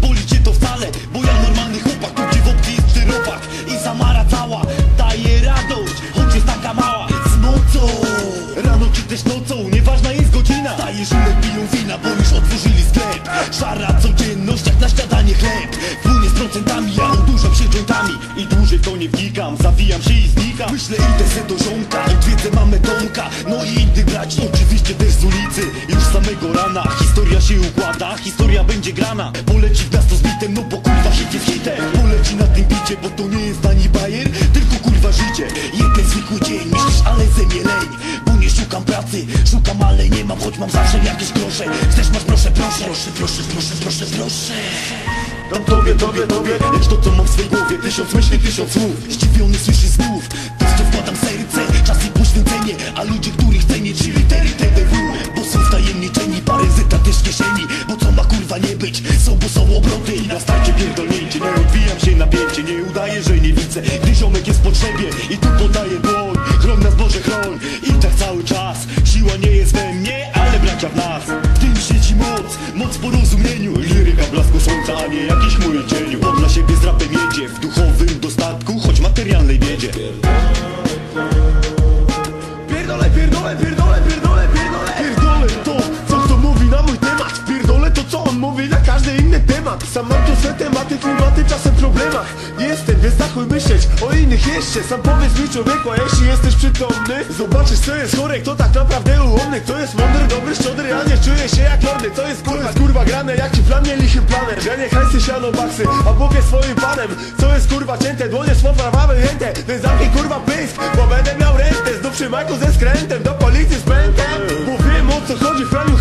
Boli cię to wcale, bo ja normalny chłopak Tu gdzie jest czteropak i Samara cała Daje radość, choć jest taka mała. Z nocą, rano czy też nocą Nieważna jest godzina. Stajesz i piją wina, bo już otworzyli sklep. Szara codzienność jak na śniadanie chleb. Płynie z procentami, ja odurzam się jointami. I dłużej to nie wnikam, zawijam się i znikam. Myślę idę se do Tomka No i innych braci, oczywiście też z ulicy. Już z samego rana, historia się układa Historia będzie grana, poleci w miasto z bitem No bo kurwa hit jest hitem. Poleci na tym bicie, bo to nie jest ani bajer Tylko kurwa życie, jeden zwykły dzień Myślisz, ale ze mnie leń. Bo nie szukam pracy, szukam, ale nie mam Choć mam zawsze jakieś grosze. Chcesz, masz, proszę, proszę. Proszę, proszę, proszę, proszę, proszę. Dam tobie, tobie, tobie Lecz to co mam w swej głowie. Tysiąc myśli, tysiąc słów. Zdziwiony słyszy znów To w wkładam serce A ludzie, których cenię Trzy litery TDW Bo są wtajemniczeni Paryzyta też w kieszeni Bo co ma kurwa nie być? Są, bo są obroty I na starcie pierdolnięcie Nie odwijam się napięcie Nie udaję, że nie widzę. Gdy ziomek jest w potrzebie I tu podaję dłoń Chroń nas Boże, chroń I tak cały czas Siła nie jest we mnie Ale bracia w nas. W tym siedzi moc Moc porozumieniu Liryka blasku słońca A nie jakiś mój cieniu On dla siebie z rapem jedzie W duchowym Jestem, więc zachuj myśleć o innych jeszcze. Sam powiedz mi człowieku, a jeśli jesteś przytomny Zobaczysz co jest chore, kto tak naprawdę ułomny? Kto jest mądry, dobry, szczodry, a nie czuje się jak lordy. To jest kurwa, kurwa grane, jak ci plan nie lichym planem. Ja nie hajsy, siano, baksy, a jest swoim panem. Co jest kurwa cięte, dłonie swą prawa wyjęte Więc zamknij kurwa pysk, bo będę miał rentę. Znów przy majku ze skrętem, do policji z pętem. Bo wiem o co chodzi, w kraju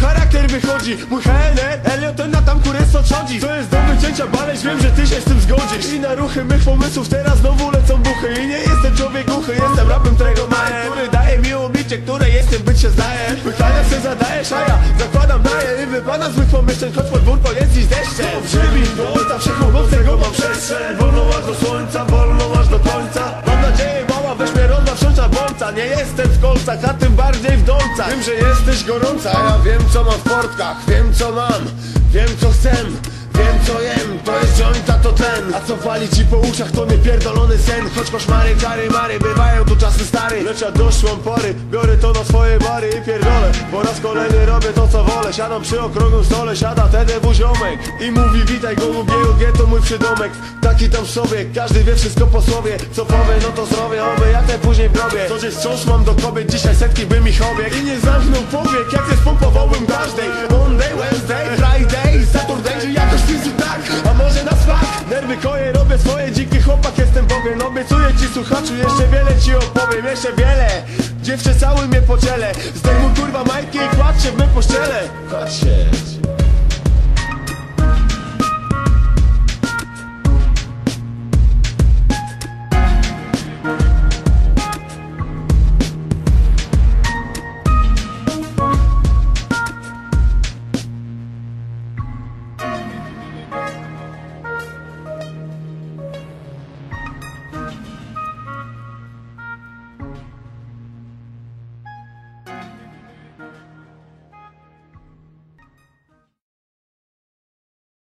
wychodzi Mój HNR, Elliot ten na tam kurestwo trządzi To jest do wycięcia baleś, wiem, że ty się z tym zgodzisz. I na ruchy mych pomysłów teraz znowu lecą buchy. I nie jestem człowiek głuchy, jestem rapem, którego maję Który daje mi ubicie, które jestem, być się zdaje Pytania se zadajesz, a ja zakładam naje I wypada z mych pomyśleń, choć podwórko jest dziś deszcze ojca wszechmogącego mam przestrzeń kolcach, a tym bardziej w dolcach. Wiem, że jesteś gorąca, ja wiem co mam w portkach Wiem co mam, wiem co chcę Wiem co jem, to jest jointa to ten. A co wali ci po uszach to nie pierdolony sen. Choć koszmary, czary, mary, bywają tu czasy stary. Lecz ja doszłam pory, biorę to na swoje bary i pierdolę. Po raz kolejny robię to co wolę. Siadam przy okrągłym stole, siada TDW ziomek I mówi witaj golubie, UG to mój przydomek? Taki tam sobie, każdy wie wszystko po słowie. Co powie, no to zrobię, oby jak najpóźniej w wciąż mam do kobiet, dzisiaj setki by mi chobiek I nie zamknął powiek, jak się spompowałbym każdej. Monday, Wednesday, Friday, Saturday, czy jakoś fizu tak. A może na smak, nerwy koje, robię swoje Dziki chłopak, jestem Bogiem Obiecuję ci słuchaczu, jeszcze wiele ci opowiem Jeszcze wiele, dziewczę cały mnie po ciele Zdejmuj kurwa majki i kładź się w mym pościele. Kładź się